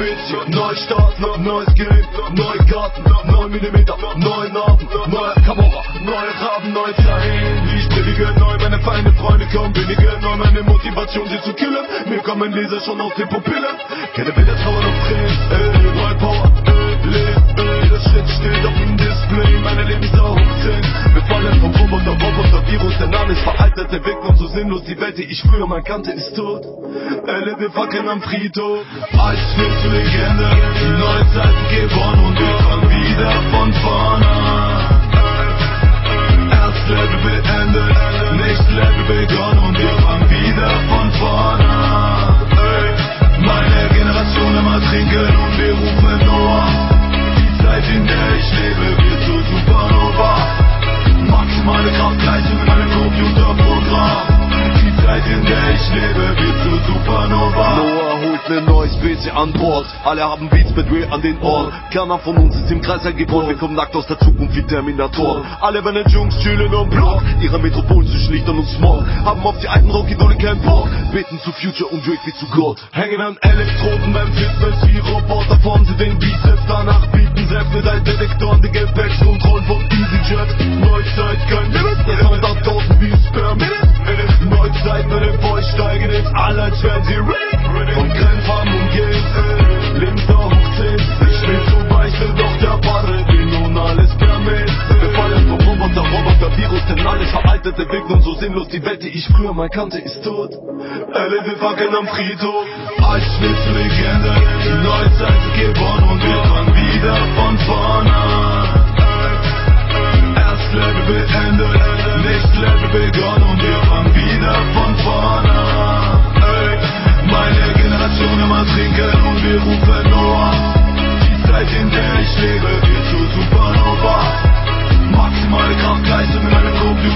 Bisschen Neustart, neues Game, neue Karten, 9 mm, neue Narben, neue Kamera, neue Raben, neue Zeilen. Ich predige neu, meine Feinde, Freunde kaum wenige, neu meine Motivation, sie zu killen. Mir kommen Leser schon aus den Pupillen. Keine Bilder, Trauer noch Tränen, ey, neue Power, ey, Leben, ey, das Shit steht auf dem Display, meine Lebensdauer 10. Wir fallen vom Roboter, Roboter, Virus, der Name ist veraltet, der Weg kommt so sinnlos, die Welt, die ich früher mal kannte, ist tot. Elle, wir fackeln am Friedhof, als wird Legende, die neue Zeit gewonnen und wir fangen wieder von vorne an. Ne neues PC an Bord. Alle haben Beats mit Ray an den Ohren. Keiner von uns ist im Kreis geboren. Wir kommen nackt aus der Zukunft wie Terminatoren. Alle wenn Jungs chillen am Block. Ihre Metropolen zwischen Lichtern und Smog. Haben auf die alten Rockidole keinen Bock. Beten zu Future und Drake wie zu Gott. Hängen an Elektroden beim Fitness wie Roboter, formen sie den Bizeps, danach bieten selbst mit allen Detektoren die Gepäckskontrollen von EasyJet. Neuzeit, alle veraltete Wegen und so sinnlos die Welt, die ich früher mal kannte, ist tot. Alle wir wackeln am Friedhof, als Schnitzlegende, die Neuzeit geboren und wir fangen wieder von vorne. Erst Level beendet, nicht Level begonnen und wir fangen wieder von vorne. Meine Generation immer trinken und wir rufen Noah. Die Zeit, in der ich lebe, wird zu super. Meine Kraft kreist in meinem Kopf